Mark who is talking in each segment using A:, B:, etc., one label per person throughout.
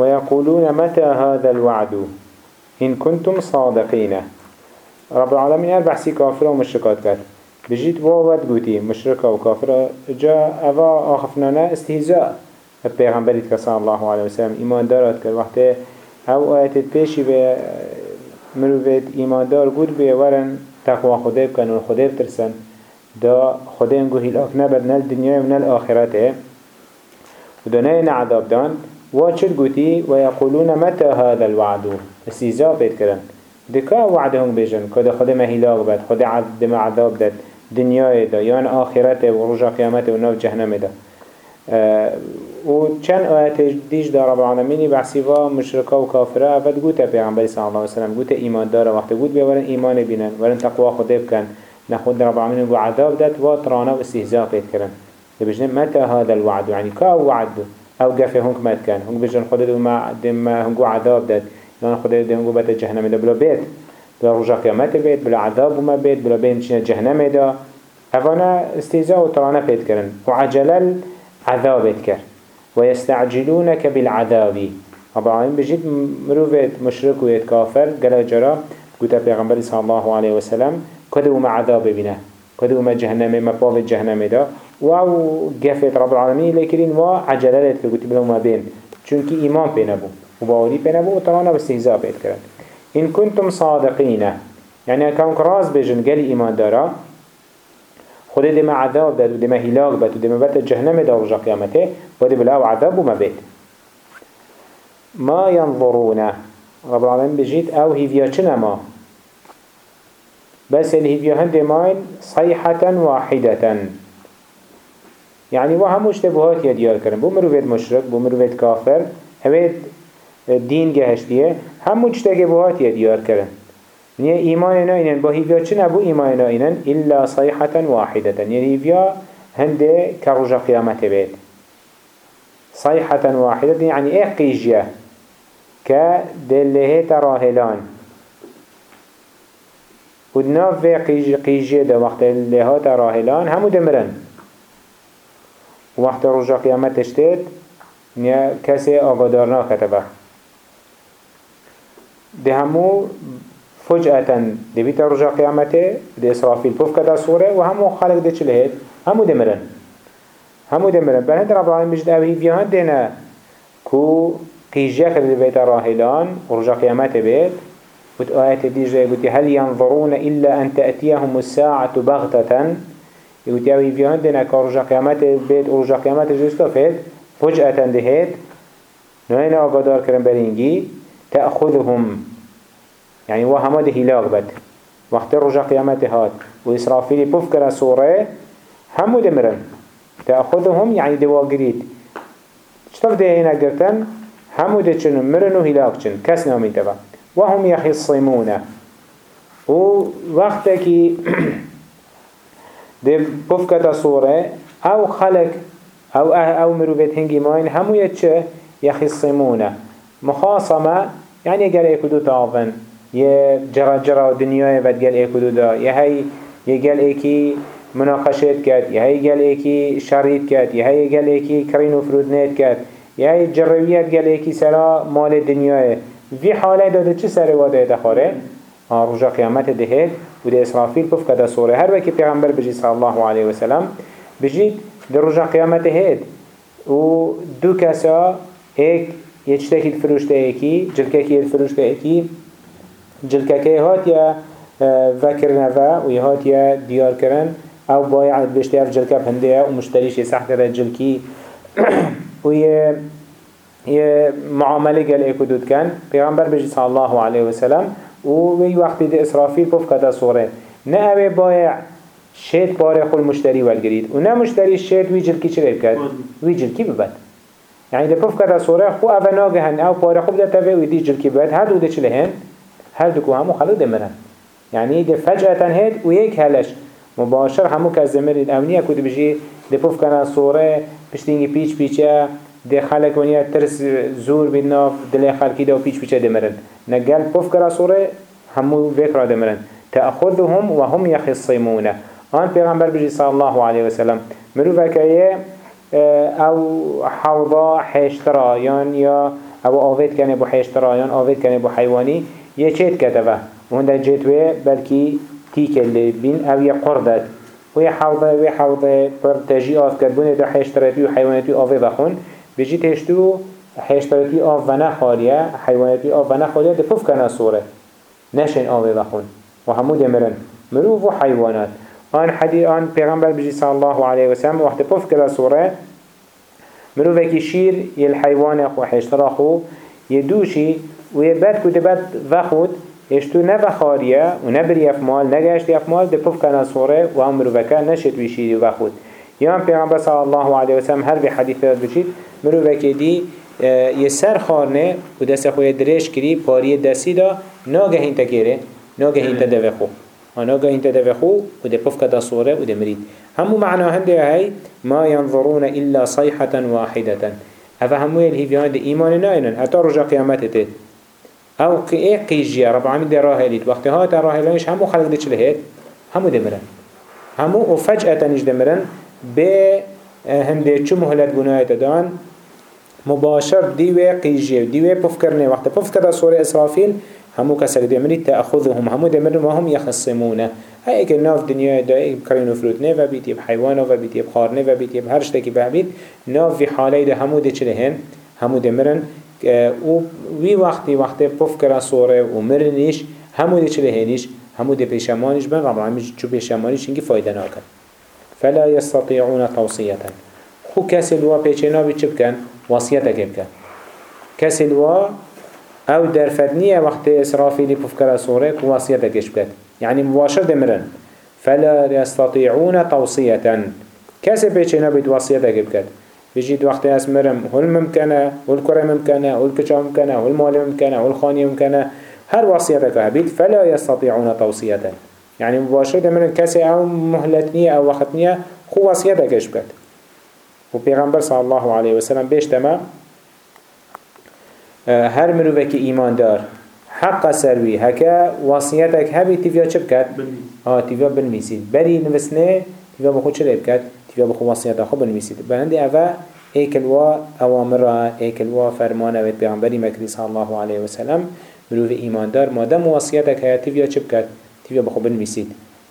A: ويقولون متى هذا الوعد؟ إن كنتم صادقين. رب العالمين هل بحثي كافر ومشركات كات بجيت واوات قوتي مشركة وكافرة جاء أفا آخفنا استهزاء. البيغمبريت صلى الله عليه وسلم إيمان دارت كر وقت أو آيات بيشي به مروفيت إيمان دار قد بي ورن تقوى خده بكن وخده بترسن. دا خده انگو هلاك نبر نل دنيا ونل آخرته. ودنين عذاب دان. واشد قوتي ويقولون متى هذا الوعد؟ استهزاء بيت كرن. دكا وعدهم بيجن. كده خده ما هلاك بد عذاب ما عذاب داد. دنيا دا. يان آخرته ورجع قيامته وناف جهنم دا. آه و چند آیت دیش در رب العالمینی بحثی و مشرکا و کافره اول گوته پیغمبری صلی الله علیه وسلم. گوته ایمان داره وقتی گوت بیارن ایمان بینن. ورن تقوا خود بکن. نخود رب العالمین گو عذاب داد و ترانه و استهزاء پید کرن. بجنه متى هذا الوعد؟ يعني كا وعد؟ أو قفه هنك مات كان هنك بجن خود دو ما دم هنگو عذاب داد. لأن خود دو هنگو بات جهنم دا بلا بيت. بلا رجا قيامت بيت بلا عذاب وما بيت بلا بين چين جهنم دا. افانا استهزاء و ترانه پید کرن وعجلل عذاب كر. ويستعجلونك بالعذاب. رب العالمين بجد مروفت مشرك ويت كافر. قال جرا قلت پیغمبر صلى الله عليه وسلم كدو ما عذاب بنا. كدو ما جهنم ما باف جهنم دا. واو قفت رب العالمين لكرين وا عجلالت قلت بلو ما بين. چونك إيمان بينبو وباوري بينبو وطرانا باستهزاء بيت كرن إن كنتم صادقين يعني كان راز بجن قال إيمان دارا. خود دم عذاب داد و دم هلاك بات و دم بات جهنم دا رجا قيامته و دم بلاو عذاب وما بيت ما ينظرون رب العالمين بجيت أو هيفيا چنما بس الهيفيا هند ماين صيحة واحدة يعني وهموش تبهات يديار كرن بو مروفيد مشرك بو مروفيد كافر هويد دين جهشتيه هموش تبهات يديار كرن يعني إيمان ناينن با هيفيا چه نبو إيمان ناينن إلا صيحة واحدة يعني هيفيا هنده كرجا قيامته بيت صيحة واحدة يعني إيه قيجية كدله تراهلان. ودناف في قيجية ده. وقت اللي هات راهلان همو دمرن. وقت رجا قيامت اشتد نيا كسي آقادارنا كتبه ده همو فجأة دبيت رجع قيامته دي إسرافيل بوف كده صورة وهمو خلق دي چلهت همو دمرن همو دمرن بلند رب العالمين بجد اوهي بيهان دينا كو قيجيخ دي بيت راهلان ورجع قيامته بيت وت آيات ديجا يقول هل ينظرون إلا أن تأتيهم الساعة بغتة يقول اوهي بيهان دينا كرجع قيامته بيت ورجع قيامته جستفت فجأة دهت نوين أقدار كرم برينجي تأخذهم. يعني هو همه ده هلاك بد وقت رجع قيامته هات بوف كرا سورة همو دمرن. تأخذهم يعني دوا قريد شطف ده هنا قرتن همو ده چنن مرن و هلاك چن. كس نامي تبا وهم يخصمون و وقتكي ده بوف كتا سورة او خلق او او مروفت هنگي ماين همو يتشه يخصمون مخاصمة يعني قال ايكو تعافن یه جرا جرا دنیای ود گل ایکو دا. یه هی یه گل ایکی مناقشت کرد یه هی گل ایکی شرید کرد یه هی گل ایکی کرین و فرود نیت کرد یه هی جرویت گل ایکی سرا مال دنیای وی حاله داده چه سر واده دخاره؟ رجا قیامت دهید و ده اسرافیل پف کده سوره. هر وکی پیغمبر بجی صلی الله علیه وسلم بجید در رجا قیامت دهید. و دو کسا ایک یه چتکی فروشته ایکی جلکه که فروشته ایکی. جلکه هات یا وکر نفا و هات یا دیار کرن. أو بایع بشتی اف جلکه بهنده و مشتریش سخت کرد جلکی. و یه یه معامله قال ايكو دود كان پیغمبر بجي صلى الله عليه وسلم و وي وقت دي اسرافيل بوف كتا صورة نه اوه بايع شيت باري خو المشتري والجريد و نه مشتري شيت وي جلكي چه بكت وي جلكي ببت يعني دي بوف كتا صورة خو اوه ناگهن أو باري خو بدا تفه وي دي جلكي ببت هر دو ده چه لهن؟ هر دو همو خلو دمرن يعني ده فجأة هيد ويك هلش مباشر همو كزمرين امنية كود بجي ده پوف كنا صورة پشتینگی پیچ پیچه ده خلق ونیا ترس زور بیناف دل خلقی ده و پیچ پیچه دمرن نگل پوف کرا صورة همو ذكر دمرن تأخذهم وهم يخصمون آن پیغمبر بجي صلى الله عليه وسلم مرو فكاية أو حوضا حشترا يان يا أو آوید کنه بو حیشترایان آوید کنه بو حیوانی یه چیت کتبه وهنده جيتوه بلكي تيك اللي بين أو يقردت ويا حوضة ويا حوضة پر تجي آف كربونه دا حيشتراتي وحيواناتي آفه بخون بجي تشتو حيشتراتي آف ونخالية حيواناتي آف ونخالية دا پف كنا صورة نشن آفه بخون وهمو دمرن مروف وحيوانات آن حديث آن پیغمبر بجي صلى الله عليه وسلم وقت پف كنا صورة مروف اكي شير يالحيوان اخو حيشتر اخو يدوشي ويبات كتبات وخود اشتو نبا خاريه و نبري افمال نگشت افمال ده پف کنا صوره و هم مروفکه نشد ویشیدی و خود. یان پیغمبر صلی الله علیه وسلم هر به حدیث داد بچید مروفکه دی یه سر خارنه و دست خوی درش کری پاری دستی دا ناگه این تکیره ناگه این تدوه خو ناگه این تدوه خو و ده پف کتا صوره و ده مرید. همو معنا هنده هاي ما ينظرون إلا صيحة واحدة أفهموا الهيفيان دي إيمان نائنن حتى رجع قيامته أو قي قيجي رب العالمين دي راهليت وقت هات راهلانش همو خلق دي چلهت همو دمرن. همو وفجأة نش دمرن. به هنده چو مهلت بنايت دان مباشر ديوه قيجي ديوه پفكرنه وقت پفكر سورة إسرافيل همو كسر دمري تأخذهم همو دمرن وهم يخصمونه هاي که ناف دنیا دای کرینو فروت نه و بیتی حیوان و بیتی خار نه و بیتی هر شتکی به بید ناف في حاله ده همو ده چله هن همو دمرن و وی وقتی وقتی پف کرا سوره و مرنیش همو دی چله هنیش همو دی پیشمانیش بن رب العالمین چو پیشمانیش اینگی فایده ناکن فلا يستطيعون توصية. خو کسی الوا بی چه بکن وصیت بکن کسی الوا أو درفدنیه وقت سوره که وصیت کش بکن يعني مباشر دمرن فلا يستطيعون توصية. كسي بيچنا بيت وصية بكت بيجيت وقت اسمرم هل ممكنه هل كره ممكنه هل ممكنه هل مال ممكنه هل خاني ممكنه هر وصيتك هبيت فلا يستطيعون توصية. يعني مباشرة من كسي أو مهلتنية أو وقتنية خو وصيتك إشبكت وبيغمبر صلى الله عليه وسلم بيشتما هر مروفك إيمان دار حق سروي هكا وصيتك هبي تفيا چبكت آه تفيا بالميسيد بري نفسنه تفيا بخود چلي بكت تيجا بخو وصيات خو بنويسيد بهندي أفا ايكلوا أوامر ايكلوا فرمانه بيغمبري مكري صلى الله عليه وسلم مروف إيمان دار مادام وصيتك هيا تيجا چبكت تيجا بخو بنويسيد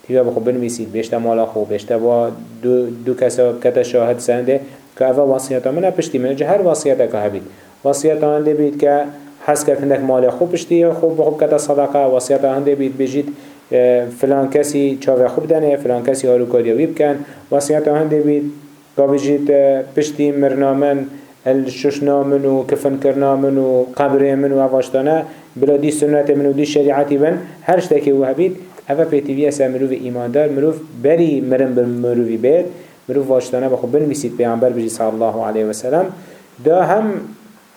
A: تيجا بخو بنويسيد بيشتا مالا خو بيشتا با دو, دو كسا كتا شاهد سنده. كأفا وصياتا من پشتي من جهر وصيتك هبيت وصياتا هنده بيت كا حس کرد هندک مال خوب پشتی. خوب خوب کتا صدقه. وصیت هنده بید. بجید فلان کسی چاوه خوب دنه. فلان کسی هارو کاریوی بکن وصیت هنده بید که بجید پشتی مرنامن الششنامن و کفن کرنامن و قبر من و دی سنت من و دی شریعتی بن. هر شتکی و هبید. اوه پیتیوی أصلا مروف ایماندار مروف بری مرن بر مروفی بید مروف واشتانه بخو بنویسید پیامبر بجی صلی الله علیه وسلم دا هم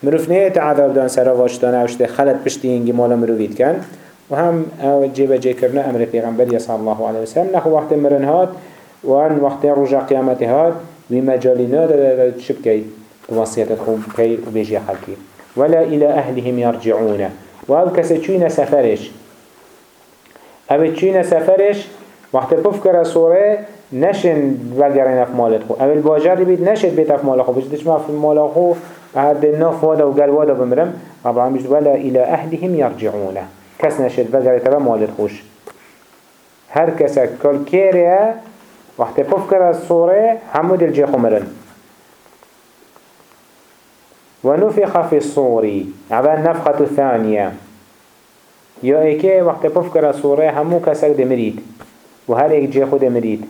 A: مروف نه تعذاب دان سر واشتانه اوشته خلط پشتی اینگی مالا مروفید کن و هم جيبه جي كرنا أمر پیغمبر صلى الله عليه وسلم نخو وقت مرن هات وان وقت رجع قيامت هات ومجالنا دا شبكي وصية خوب كي وبيجي خلقي ولا إلى أهلهم يرجعون وهو كسا سفرش أبي تشوين سفرش وقت بفكر سورة نشن وگرین اف مالت خو اول باجر بید نشد بیت اف مال خو بجدش ما في مال خو بعد الناف وادا وقال وادا بمرم طبعا بجد ولا إلى أهلهم يرجعون کس نشد و گره مالت خوش هر کسا کل کیره وقت پف کرد صوره همو دل جی خمرن ونفخ في الصور عبا النفخة الثانية يا ايكي وقت پف کرد صوره همو کسک دمرید و هر ایک جي خود مرید.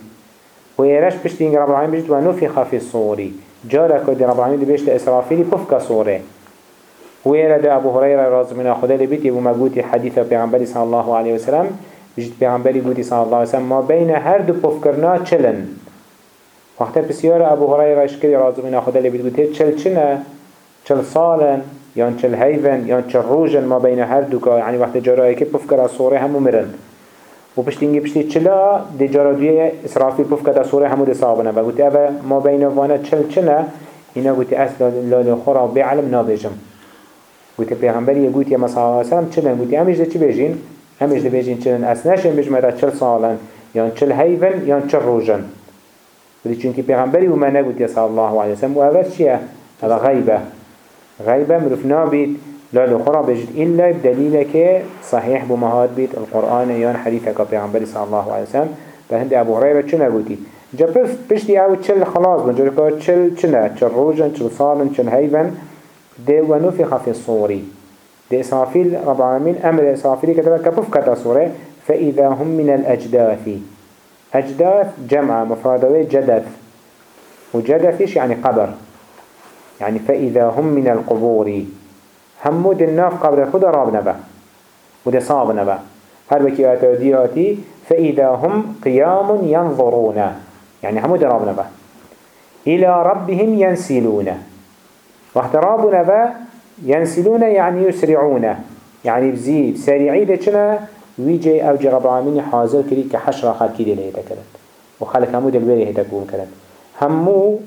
A: و ایرش پشتین رب العالمين بجد ونفخ في الصور جارك دي رب العالمين بجد إسرافيل پف كصوره ويرا ده أبو هريرة رضي من خدا لبيت يبو مقوتي حديث پیغمبر صلى الله عليه وسلم. بجد پیغمبری قوتي صلى الله عليه وسلم ما بين هر دو پفکرنا چلن. وقتا بسيار أبو هريرة اشكري رضي من خدا لبيت قوتي چل چنه؟ چل صالن يان چل هيفن يان چل روجن ما بين هر دو يعني وقت جرائي که پفکر صوره همو مرن و پشتینگی پشتی چلا دی جارادوی اسرافی پفکر صوره همو دی صابنه و قوتي اوه ما بين وأنا چل چنه؟ اینا قوتي أصلا لال خورا بعلم نابجم گوتی پیغمبری گوتی یا صلی الله علیه وسلم چلن گوتی همیش ده چی بجین همیش ده بجین چلن اس نشن بجمه چل سالن. یا چل هیون یا چل روزن ولی چونکی پیغمبری و من نگوتی صلی الله علیه وسلم و اول چیه؟ هذا غیبه. غيبة مروف نابيت لا لخرا بجد. إلا بدليلك صحيح بمهات بيت القرآن يان حديثك بيغنبري صلى الله عليه وسلم. فهند أبو هريرة شو نقولتي جا بشتي آو چل خلاص بن. جركا چل چنه چل روجن چل صالن چل هيفن ده ونفخ في الصوري ده إسرافيل رب العالمين أمر إسرافيل كتبه كبف كتا صورة فإذا هم من الأجداث. أجداث جمع مفردوي جدث. وجدثش يعني قبر. يعني فإذا هم من القبور همود الناف قبر خدا راب نبا وده صاب نبا. هر بكي آتي فإذا هم قيام ينظرون يعني همو درابنا با إلى ربهم ينسلون وقت رابنا با ينسلون يعني يسرعون يعني بزيد سريعي ده چنا ويجي أو جي رب العالمين حاضر كري كحشرة خلقي دي لهيتا كرد وخلق همو دلويري هيتا كون كرد همو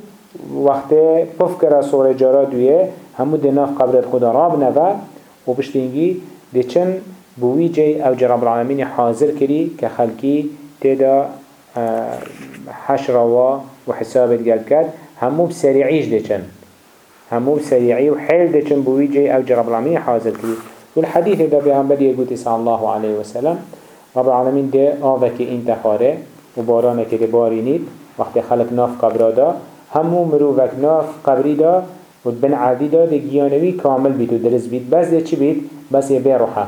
A: وقت بفكر سورة جارا دوية همو دي ناف قبرت خدا رابنا با وبشتينجي دي چن بويجي أو جي رب العالمين حاضر كري كخلقي تدا حشره و وحسابت قلب كد همو بسريعيش ديشن همو بسريعي وحيل ديشن بويجي أو جرب العالمين حاضر كي والحديث ده بيعنبر يقول صلى الله عليه وسلم رب العالمين ده آوك انت خاره وبارانك ده بارينيد وقت خلق ناف قبرادا همو مروفك ناف قبري دا ودبن عادي دا ده جيانوي كامل بيت ودرس بيت بس ده چي بيت بس يبي روحه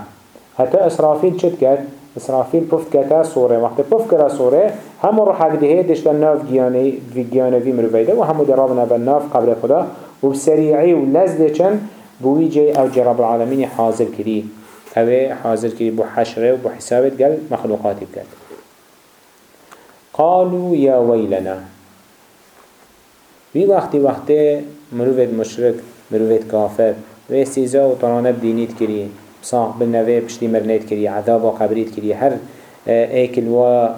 A: حتى اسرافيل چد كد اسرافيل پفت كتا صوره وقت پفت كتا صوره همو رو حق دهه دشتن ناف گیانه گیانه وی مرویده و همو درابنا بالناف قبل خدا و بسریعی و لزده چن بوی جي أو جرب العالمين حاضر كري اوه حاضر كري بو حشره و بو حسابت قل مخلوقاتي بكت قالوا يا ويلنا وی وقتی وقتی مروفت مشرک مروفت کافر و سیزا و طرانه بدینیت کری صاح بالنوی پشتی مرنیت کری عذاب و قبریت کری هر ایکل و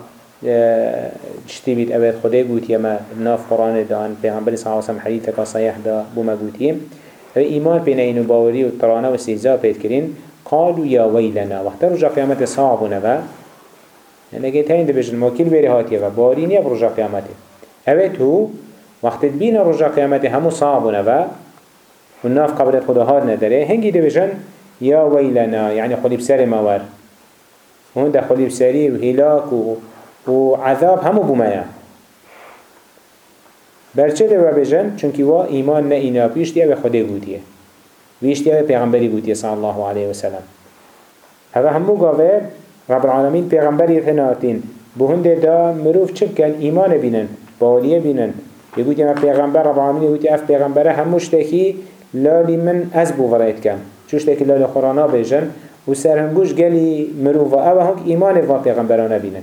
A: جشتی بید اوید خدا گوتی ما ناف قرآن دان پیغمبر صلی اللہ علیہ وسلم حدیث کا صحیح دا بوما گوتیم. أو ایمان بین اینو باوری و ترانه و سیزا پید کرین قالوا یا ویلنا وقت رجا قیامت صعبونه و یعنی گیت هین دبیجن موکیل بری هاتیه و بارینی اب رجا قیامته اوید هو وقت بین رجا قیامت همو صعبونه و و ناف قبرت خدا هاد نداره هنگی دبیجن یا ویلنا یعنی خلی بسر مور هون ده خلی بسری و هلاک و و عذاب همو بومایا برچه ده بجن چونکی وا ایمان نه اینا پیشتی به خدا گوتیه ویشتی به پیغمبری گوتیه صلی الله علیه و سلم. هذا همو گاوه رب العالمین پیغمبری ثناتین بهنده دا مروف چه کن ایمان بینن باولیه بینن. يقول ما پیغمبر رب العالمين يقول اف پیغمبر هموش تكي لالی من از بوفرایت کم چوش تكي لالی قرانا بيجن و سرهنگوش گلی مروفا أو هنگ ایمان و پیغمبرانه بینن.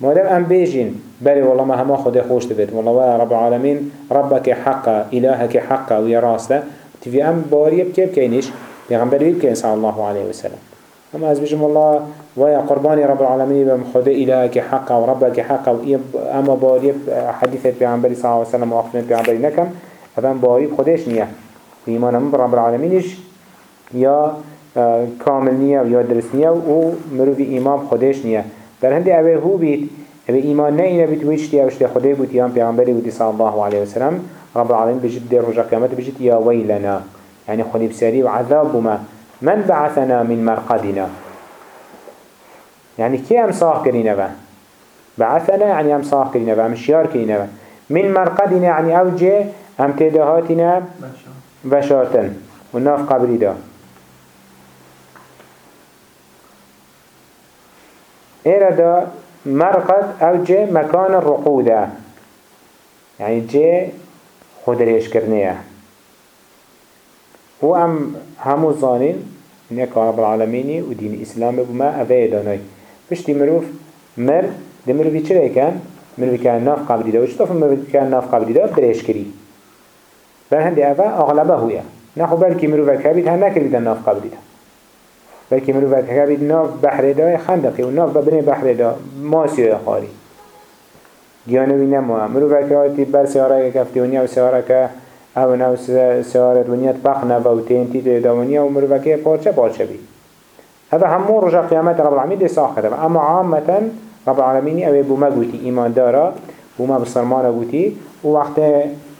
A: مادام ام بيجين بلي والله ما هما خده خوش تبت والله رب العالمين ربك حقا إلهك حقا ويا راسته. تفي ام باريه بكيف كينيش بيغمبر بيبكين صلى الله عليه وسلم أما از بيجم والله ويا قرباني رب العالمين بم خده إلهك حقا وربك حقا أما باريه حديثة بيغمبر صلى الله عليه وسلم وأخفنت بيغمبر نكم. أفهم باريه بخدش نية. إيمان من رب العالمينش يا كامل نية ويا درس نية ومروفي إيمان بخدش نية. در هندي اوه هو بيت إيمان نه اینه بيت ويشتي اوشتي خده بوت يام پیغمبری بوتي صلى الله عليه وسلم. رب العالمين بجد دير رجع قيامت بجد يا ويلنا. يعني خلي بسري وعذاب ما من بعثنا من مرقدنا؟ يعني كي أم صاح كرينا با؟ بعثنا يعني أم صاح كرينا با مشيار كرينا با. من مرقدنا يعني اوجه أم تدهاتنا بشارتن. والناف قبري ده دا. مرقد أو جي مكان الرقودة يعني جي خدريش كرنية هو أم همو ظانين إنك رب العالمين ودين الإسلام بما أفاي داناي بشتي مروف مر دي مروفي چرا كان مروفي كان ناف قبلي دا وشتاف مروفي كان ناف قبلي دا بريش كري بل هندي أفا أغلبه هو نخو بلكي مروفي كابيت هنكري دا ناف قبلي دا بلکه مروفت که بید ناف بحر دا خندقی و ناف ببنی بحر دا ماسی دا خاری. گیانوی نموه که آتی بر سیاره که کفتی ونیا و سیاره که أو نو سیاره ونیت بخ نو و تینتی دا داونیا و مروفت که پارچه پارچه بید هذا همو رجع قيامات رب العالمين دي ساخره اما عامة رب العالمين اوه بو ما قوتي ايمان دارا بو ما بسرمان قوتي و وقت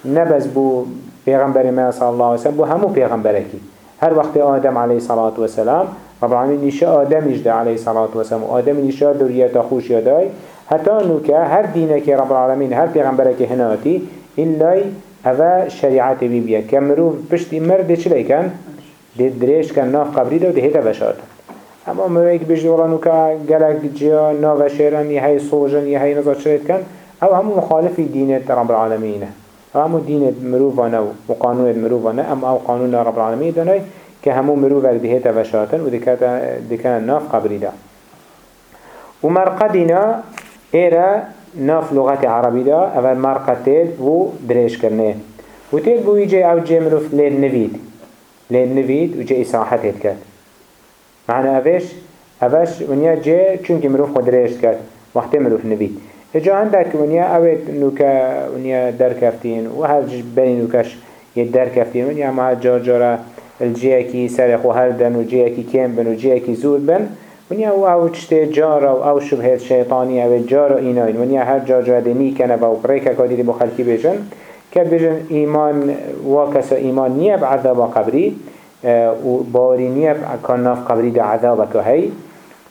A: نبز بو پیغمبر ما صلی الله علیه وسلم بو همو پیغمبرکی هر وقت آدم علیه صلاة و سلام رب العالمین نیشه آدم ده علیه صلاة و سلام آدم نیشه دوریت خوش یادای حتی نوکه هر دینه که رب العالمین هر پیغمبره که هناتی ایلای اوه شریعت بی بیا که مروف پشت مرد چلی کن؟ ده دریش کن ناف قبری ده و ده بشارت اما مروف بجد ولا نوکه گلک جیا ناف شیرن یه های صوجن یه های نظر شرید کن أو همو مخالفی دینت رب العالمینه همو دینت مروفانه و قانونت مروفانه اما أو قانون رب العالمین دانای که همو مروف ده هیتا بشارتن و ده کن ناف قبری ده و مرقدنا ایره ناف لغت عربی دا اول مرقه تیل و دريش کرنه و تیل بو يجي أو جي مروف ليل نوید. ليل نوید و جي اصاحت هید کرد. معنى اوش اوش ونیا جي چونك مروف خود دريش کرد وقت مروف نوید. اجا عندك ونیا اوید نوکا ونیا در کفتین و هر بنی نوکش یه در کفتین ونیا ما جار جارا الجيه كي سرخ وهردن وجيه كي كيم بن وجيه كي زود بن ونیا أو أو چته جارا و أو شبهت شیطانی أو جارا ایناین. ونیا هر جا جا دنی کنه و بریکا کادی با خلکی بیجن. که بیجن ایمان و کسا ایمان نیه بعذاب قبری و باری نیه کناف قبری ده عذاب که هی.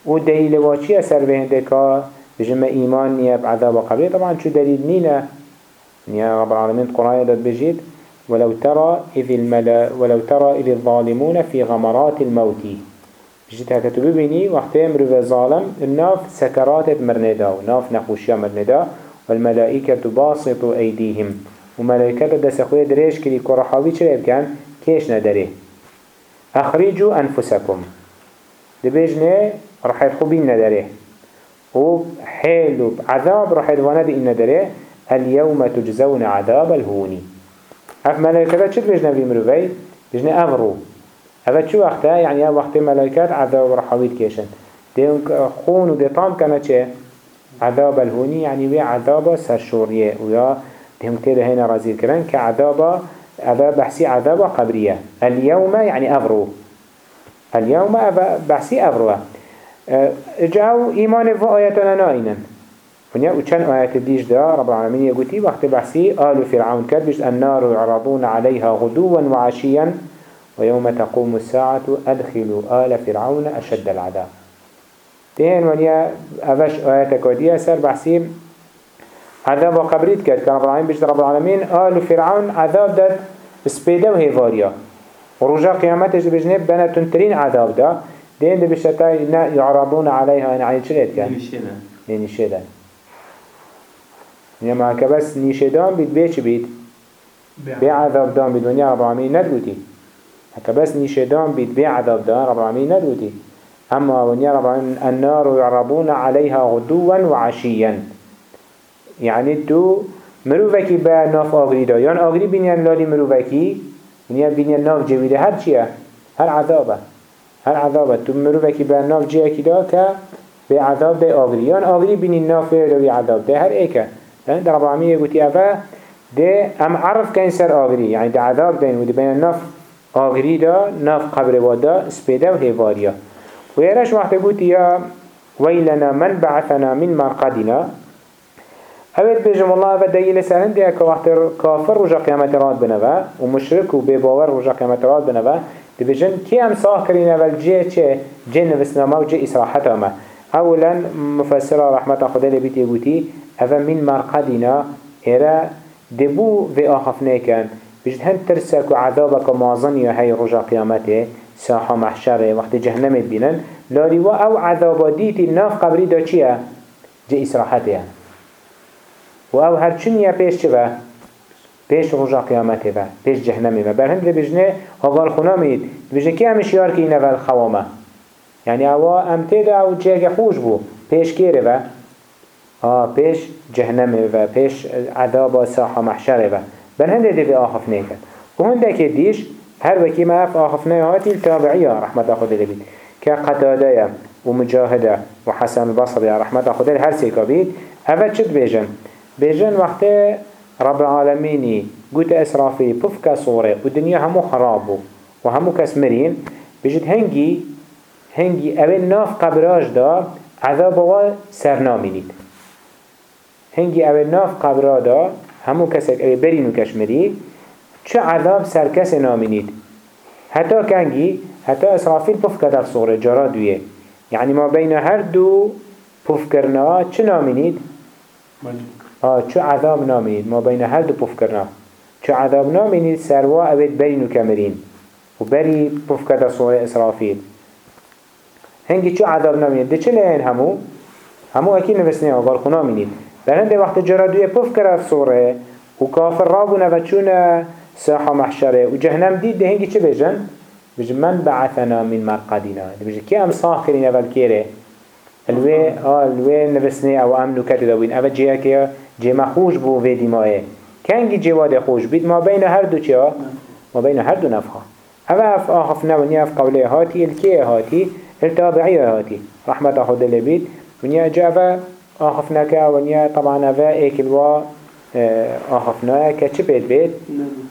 A: و دلیل واچی اثر بهنده که بجمع ایمان نیه بعذاب قبری. طبعا چو دلیل نینه. نیا رب العالمین قرآن داد بجید ولو ترى إذ الملا ولو ترى إذ الظالمون في غمرات الموت جيت هكا تبيني وقت مروف ظالم الناف سكرات مرندا وناف نخوشيا مرندا والملائكة باسطوا أيديهم وملائكة دس أخويا دريش كلي كورحاوي چرا كان كيش ندري أخرجوا أنفسكم دبيجنه راح يدخبين ندري وحيلوا عذاب راح يدوانا دي ندري اليوم تجزون عذاب الهوني أف ملائكة چد بيجنه بمروفي بيجنه أفرو هذا شو وقته يعني وقت ملائكات عذاب رحويت كيشن ديون خون ودي طام كانت چه؟ عذاب الهوني يعني وي عذاب سرشوريه ويا ديهم كده هنا رازيل كرن كعذاب هذا بحسي عذاب قبرية اليوم يعني أفرو اليوم بحسي أفرو جاو إيمان في آياتنا نائنا ونيا وكان آيات الديش دا؟ رب العالمين يقولي وقت بحسي آل فرعون كربش النار يعرضون عليها غدوا وعشيا ويوم تقوم الساعة أدخلوا آل فرعون أشد العذاب. تين ونيا أفش آياتك وديا سر بحسيم. عذاب وقبريت كد كان رب العالمين بيجد رب العالمين آل فرعون عذاب داد سبيدا وهيفاريا ورجاء قيامتش بجنب بنا تنترين عذاب دا. دين دي بشتا يعرضون عليها إن عين شريت كان. نيشيدان يعني معك بس نيشيدان بيت بيش بيت. بعذاب دان بيت. ونيا رب العالمين هكا بس نيشدان بيت بيع عذاب دان رب العالمين ندوتي. أما ونيا رب العالمين النار يعرضون عليها غدوا وعشيا. يعني تو مروفكي با ناف آغري دا. يان آغري بنيان لالي مروفكي ونيا بنيان ناف جويده هر چيا هر عذابة. هر عذابة. تو مروفكي با ناف جيكي دا كا بعذاب دا آغري. يان آغري بنيان ناف دا عذاب دا هر ايكا يعني رب العالمين يقول أفا ده ام عرف كين سر آغري. يعني ده عذاب دين ودي بين ناف آغری دا ناف قبر وادا سپیده و هیواریا. و یرش وقت گوتی یا ویلنا من بعثنا من مرقدنا. اوید بجم الله اوید دیل سرن دیا که وقت کافر رجا قیامت راد بنوه و مشرک و بباور رجا قیامت راد بنوه دی بجن کی هم ساخ کرین اول جه چه؟ جه نوسنامه و جه اصراحت همه اولا مفسر رحمت خدا لبیتی گوتی اوه من مرقدنا ایره دبو و آخف نیکن بجد هن ترسك وعذابك مازني هاي رجا قيامته ساحة محشره وقت جهنم بينن لاري و أو عذابا ديتي ناف قبري دا چيه جه إسراحته و أو هرچنية پیش چه با پیش رجا قيامته با پیش جهنم با برهم ده بجنه هقال خنا ميد بجنه كي همش يار كي نول خوامه؟ يعني أو امته ده أو جه خوش بو. پیش كيره با آه پیش جهنم و پیش عذاب ساحة محشره با بل هنده دي آخف نيكن وهنده كديش هر وكي ما اف آخف نيهاتي التابعية رحمة خود لبيت كقتادية ومجاهدة وحسن البصري رحمة خود هر سيكا بيت أفا چد بيجن بيجن وقت رب العالمين قوت أسرافي بفك صورة والدنيا همو خرابو وهمو كسمرين بيجد هنجي هنجي أول ناف قبراج دا عذاب سرنامينيد هنجي أول ناف قبراج دا همو کسک اوی برین و کشمری چه عذاب سرکس نامینید؟ حتی کنگی حتی اسرافیل پف کدف صغره جارا دویه. يعني ما بين هر دو پف کرنا چه نامینید؟ آه چه عذاب نامینید؟ ما بين هر دو پف کرنا. چه عذاب نامینید؟ سروا اوید برین و کمرین و بری پف کده صغره اسرافیل. هنگی چه عذاب نامینید؟ ده چه لین همو؟ همو اکی نوستنه آقار خونا برهنده وقت جرا دوی پف کرد صغره و کافر رابونه ساحة محشره. و جهنم دید ده هنگی چه بجن؟ بجن من بعثنا من مرقدنا بجن كي ام صاح كرين اول كيره الوي آه الوي نفسني أو ام نكت دوين اول جيه كي جي مخوش بو في دمائه كنگي جواد خوش بيد ما بين هر دو چه ما بين هر دو نفخه اول اف آخفنا ونيا اف قوله هاتي الكي هاتي التابعي هاتي رحمة خود اللي بيد ونيا جاء آخفنا كا ونيا طبعا اف ايك الوا آخفنا كا چه بيت بيت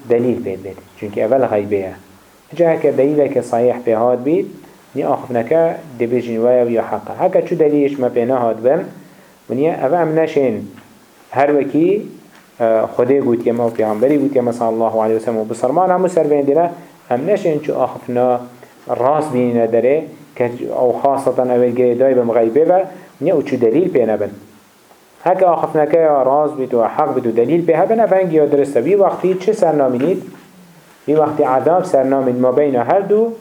A: دليل بيت بيت چونك اول غيبه جا هكا دليلك صحيح بهاد بيت ني آخفنك دبيجن ويا ويا حقا هكا چو دليلش ما بينا هاد بم ونيا أفا ام نشين هر وكي خده قوت يما و پیغمبری قوت يما صلى الله عليه وسلم و بسرمان همو سر بين دينا ام نشين چو آخفنا راس بيننا داره أو خاصة اول جري داي بمغيبه با ونيا و چو دليل بينا بن هكا آخفنك يا راس بيت و حق بيت و دليل بها بنا فانگي يا درسته بي وقتی چه سر نامينيد في وقت عذاب سرنام ما بين هر دو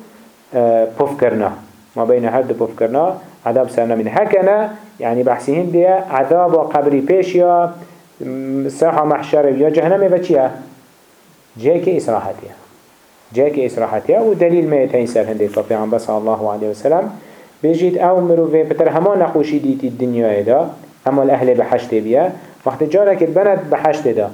A: پف کرنا ما بين هر دو پف کرنا عذاب سرنام هكنا يعني بحثين دي عذاب قبري پیش یا ساحة محشر یا جهنم و چیه؟ جاك إسراحتها جاك إسراحتها ودليل ما يتهين سر هندي طبيعا بس الله عليه وسلم بيجيت او مروفي بتر همان نخوشي ديتي الدنيا دا. اما الأهل بحشت بيا وقت جارك البنت بحشت دا.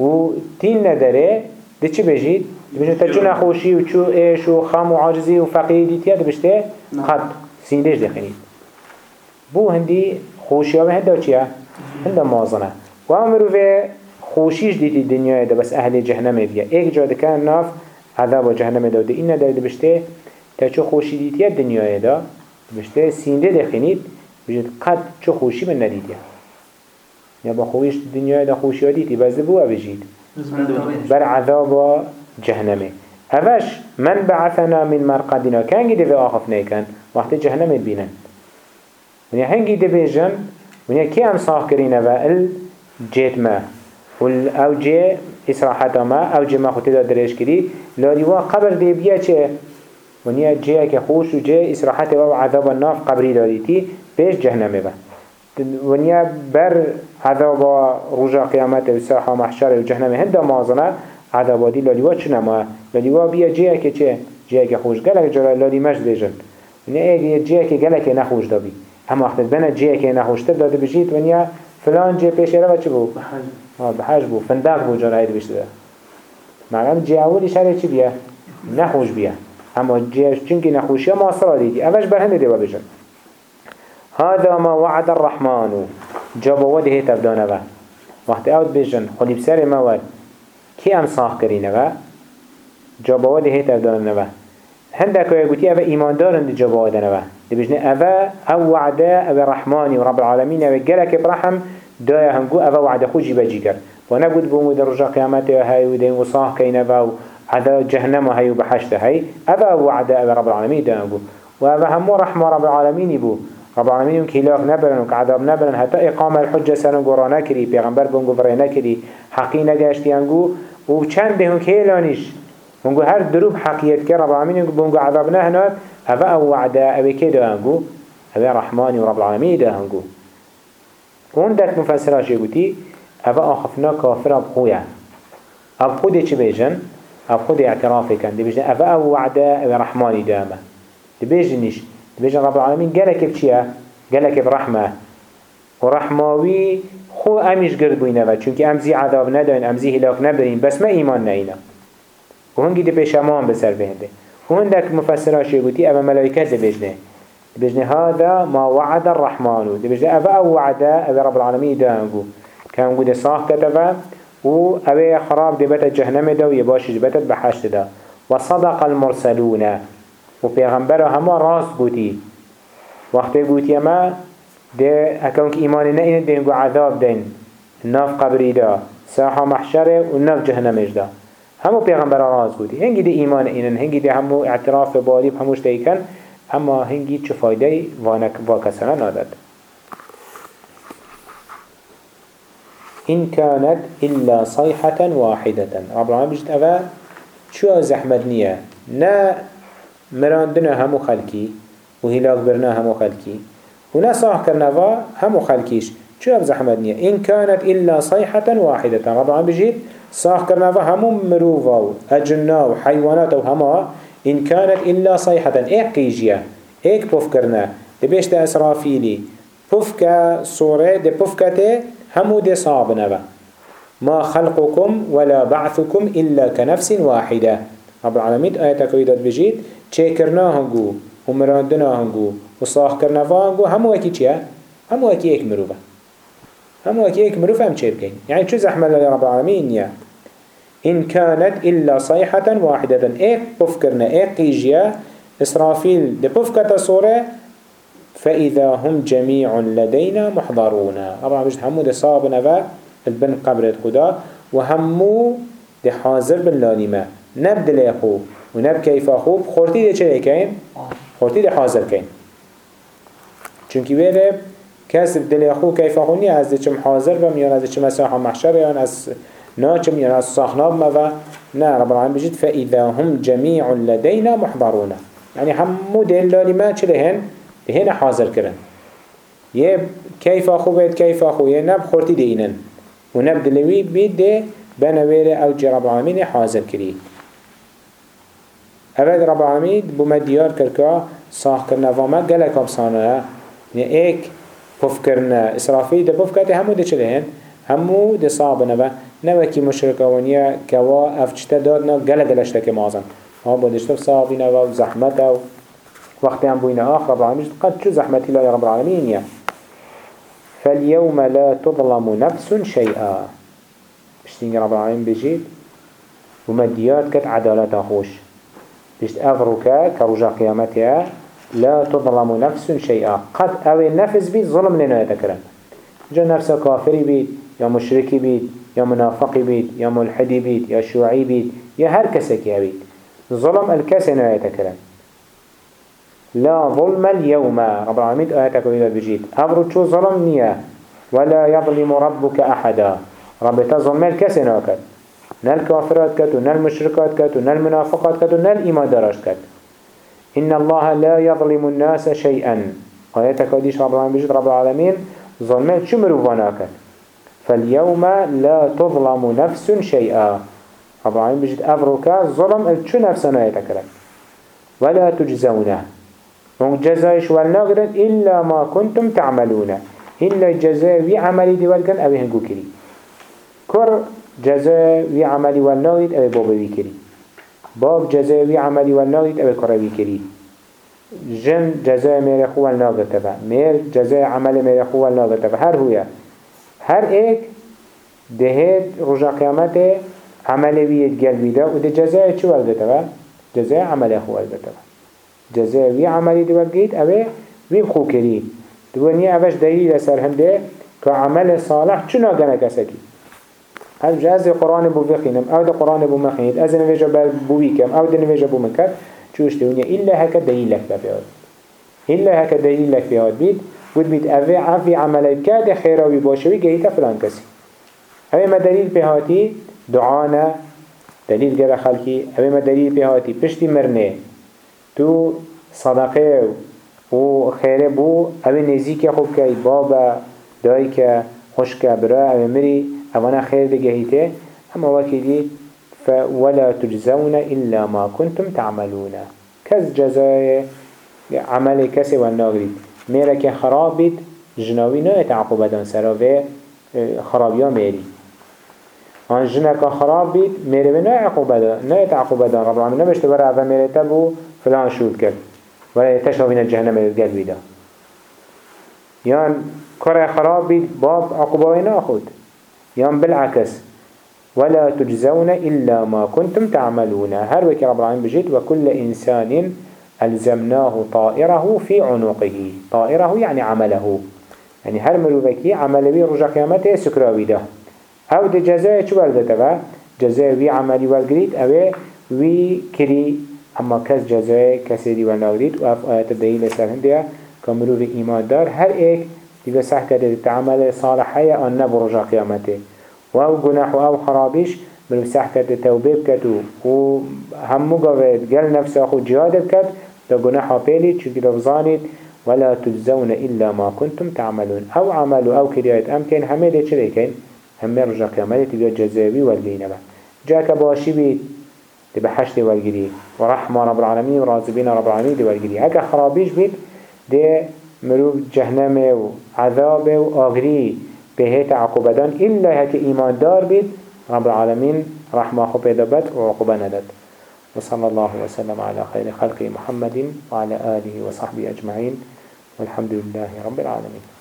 A: و تين نداره. ده چی بجید؟ بجید تا چو نخوشی و چو ایش و خم و عاجزی و فقیه دیتیه ده بشته خط. سیندش دخینید بو هندی خوشی ها به هنده چیه؟ هنده مازنه. و امرو به خوشیش دیتی دنیای ده بس اهل جهنم بیا. ایک جا دکن ناف. عذاب و جهنم ده و ده این نداره ده بشته تا چو خوشی دیتیه دنیای ده بشته سینده دخینید بجید قد چو خوشی من ندیدیه یا با خویش دنیای ده خوشی ها دیتی بس ده بو بجید بر عذاب جهنمه. هفش من بعثنا من مرقدنا. جدي في آخف نيكن وقت جهنم بينن ونيا هنجي دي بيجن ونيا كي ام صاح كرينا ال جيت ما. أو جي إسراحة ما أو جي ما خطي دا دريش كري لاريوا قبر دي بيا چه؟ ونيا جي اكي خوش و جي إسراحة و عذاب الناف قبري داريتي بيش جهنمه با ونیا بر عذاب رجا قیامت و ساحه محشر و جهنم هند مازنه عذابادی لالیوا چه نما؟ لالیوا بیا جیه که چه؟ جیه که خوش گلک جرا لالی مش دیجن ونیا ایگه جیه که گلک نخوش دابی. هم وقت بنا جیه که نخوش تر داده بجید ونیا فلان جیه پیش رو چه بو؟ بحج بو. فندق بو جرا هید بشته معنی جیه اولی شهر چی بیا؟ نخوش بیا. اما جیه چونکی نخوشی ما أصلا دیدی. اولش بر هنده دیوا بجن هذا ما وعد الرحمن. جاب وده هيت افدانه وقت اوت بيجن خلي بسر مواد كي ام صاح كرينه جاب وده هيت افدانه هندك يقولي أبا إيمان دارن دي جاب وده نبا دي بيجن أبا أو وعده أبا رحماني ورب العالمين أبا جلك برحم دايا هنقو أبا وعده خوشي بجيكر وأنا قد بومو در رجا قيامته هاي ودين وصاح كينبا وعذاب جهنم هاي وبحشته هاي. أبا وعده أبا رب العالمين دا نقو وأبا همو رحمة رب العالمين يبو. رب العالمين كهلاك نبرن وكعذاب نبرن حتى إقامة الحجة سنن قرانا كري پیغمبر بونگو فرينا كري. حقي نگشتي انگو و چند هنگ هيلانيش هنگو هر دروب حقيت كر رب العالمين بونگو عذاب نهنات هذا أو وعدا أو كده انگو هذا رحماني ورب العالمين ده انگو وندك مفسراش يقولي هذا آخفنا كافر أبخويا أبخو دي چه بيجن أبخو دي اعترافي كان دي بيجن هذا أو وعدا أو رحماني دامه. دي بيجنش بيجن رب العالمين قالك بچيا قالك برحمة ورحماوي خو امش قرد بوينه و چونك امزي عذاب ندين امزي هلاك نبرين بس ما ايمان نينا وهنگي دي بيشامان بسر بهنده. وهندك مفسراش يقولي اما ملايكة دي بيجنه بيجنه هذا ما وعد الرحمن. دي افا أو وعد افا رب العالمين دانقو كان قد صاح كتفا و اوه خراب دي بتا جهنم دا و يباشش بتا بحشت دا وصدق المرسلون. و پیغمبر همه راست گوتی وقتی گوتی ما ده اکون که ایمان نه اینه عذاب دین. ناف قبری دا ساحا محشره و ناف جهنمش دا همو پیغمبر راز بودی. هنگی دی ایمان اینن هنگی دی همو اعتراف بالی هموش دیکن اما هنگی چه فایده وانک واکسانه نادد إن كانت إلا صيحة واحدة. رب العالمين بجد أفا شو زحمت نية؟ نا مراندنا همو خلقي وهلاك برنا همو خلقي ونا صاح كرنفا همو خلقيش شو زحمت نية؟ إن كانت إلا صيحة واحدة. رب العالمين بجد صاح كرنفا همو مروفا أجنا وحيوانات وهما إن كانت إلا صيحة إيك قيجيا إيك بفكرنا دبيشت أسرافيلي بفكا صورة دي بفكته همو دي صابنا ما خلقكم ولا بعثكم إلا كنفس واحدة. رب العالمين آيات كويدات بجيت. چه ومراندناهنگو وصاح كرناهنگو همو اكي چيه؟ همو اكي ايك مروفة. همو اكي ايك مروفة هم چه بكين يعني شو زحمة لرب العالمين يا إن كانت إلا صيحة واحدة. ايك بفكرنا ايك قيجيا إسرافيل دي بفكة صورة فإذا هم جميع لدينا محضرون. طبعا مش همو دي صابنا و البن قبرت خدا وهمو دي حاضر باللانيمة نب دليخو ونب كيف أخو خورتي دي چه كين؟ خورتي دي حاضر كين چونكي ويرب كسب دليخو كيف أخو ني از دي چم حاضر بم يان از دي چم مساحة محشر يان از ناچم يان از صاحناب ما نا رب العالمين بجد فإذا هم جميع لدينا محضرون. يعني همو دي اللانيمة چه لهن؟ هنا حاضر كرن يه كيف أخو بيت كيف أخو يه نب خورتي دينن ونب دلوي بيت ده بنوير أو جرب العالمين حاضر كري أبد رب العالمين بما ديار كركا صاح كرنا وما قلق أبصانا يعني ايك پف کرنا اسرافی ده پف کتی همو ده دهن؟ همو ده صعب نبا نوکی مشرکوانیا کوا افچتا دادنا گله گلشتا که مازن. ها بودشتا صعبی نبا و زحمت و وقت هم بوين آخر رب العالمين قد شو زحمتي لا يا رب العالمين. يا فاليوم لا تظلم نفس شيئا. بشتين رب العالمين بجيد ومديات كت عدالة خوش. بشت أغرك كرجا قيامتها لا تظلم نفس شيئا. قد أو نفس بيت ظلم لنا يتكرم جا نفسه كافري بيت يا مشركي بيت يا منافقي بيت يا ملحدي بيت يا شوعي بيت يا هر كسكي بيت. ظلم الكسن يتكرم لا ظلم اليوم. رب العالمين آياتك وإذا بجيت. أبرو شو ظلم؟ نية. ولا يظلم ربك أحدا. رب تظلم الكسي ناكت نال كافرات كت ونال مشركات كت ونال منافقات كت ونال إيمان دراج كت إن الله لا يظلم الناس شيئا. آياتك وديش رب العالمين بجيت رب العالمين ظلمت شو مروفانا كت فاليوم لا تظلم نفس شيئا. رب العالمين بجيت أبروك ظلم شو نفسنا ولا تجزونه. ونگ جزایش ول نگرد إلا ما كنتم تعملون. إلا کن اوه هنگو کری کر جزاء وی عملی ول نگرد اوه بابا وی کری باب ول نگرد اوه کره وی کری جن جزاء میره خو ول نگرد تفا میر جزاء عمل میره خو ول نگرد تفا هر هویا هر ایک دهید رجا قیامت عمل ویت قلبی دا و ده جزاء چو ول تفا جزاء عمل خو ول تفا جزاء وی عملی دو بگید اوه وی بخو کری. دوانی اوش دلیل سر هنده که عمل صالح چنا گنه کسکی. هل جاز قرآن بو بخینم أو ده قرآن بو مخینید از نویجه بو بیکم أو ده نویجه بو مکد چوش دونیا إلا هكا دليل لك بياد إلا هكا دليل لك بياد بيت ود بيت أفي عفي عملك كاد خيراوي باشوي جهيتا فلان كسي أبي ما دليل بهاتي دعانا دليل جرى خلقي ما دليل بهاتي بشتي مرنه. تو صدقه و خیره بو اوه نزیک خوب که بابا دایی که خوش که برا اوه مری اوه خیر دگهیته اما وکی دید ولا تجزون إلا ما كنتم تعملون. كز جزاء عمل كسي والناغريد ميرا كي خراب بيت جناوي نوع تعقوبة دان سراوه خرابيا ميري هان جنك خراب بيت ميري بنوع عقوبة دان نوع تعقوبة دان رب العالمين نبشت برا اوه ميري تبو فلان شود کرد. ولا تشوفين الجهنم القلب بيدا يان كره خراب بيد باب عقوبة ناخد يان بالعكس ولا تجزون إلا ما كنتم تعملون. هر وكي رب العالمين بجد وكل إنسان ألزمناه طائره في عنقه. طائره يعني عمله. يعني هر مروفكي عمل بي رجع قيامته سكراوي ده أو دي جزاء شو بردتها جزاء وي عملي والقريد اوه وي كري اما كس جزاء كسي دي والقريد واف آيات الدليل سرهندية كمرو في إيمان دار. هر ايك دي سح كده تعمل صالحية أن نبرجا قيامته واو جناح واو خرابيش بلو سح كده توبه بكتو و همو قوات قل نفسه خو جهاد بكت دا جناحا بيلي چونك لفظانيت ولا تجزون إلا ما كنتم تعملون. أو عملوا أو كريات أمكن همه دي چري كين همه رجا قيامته تبقى جزاوي والدين با جاك باشي بيت تبقى حشت والجري ورحمة رب العالمين ورازبين رب العالمين دي والجري هكا خرابيش بيت دي مروف جهنم وعذاب وآغري بهيت عقوبتان إلا هكا إيمان دار بيت رب العالمين رحمة خبه دبت وعقوبة ندت وصلى الله وسلم على خير خلق محمد وعلى آله وصحبه أجمعين والحمد لله رب العالمين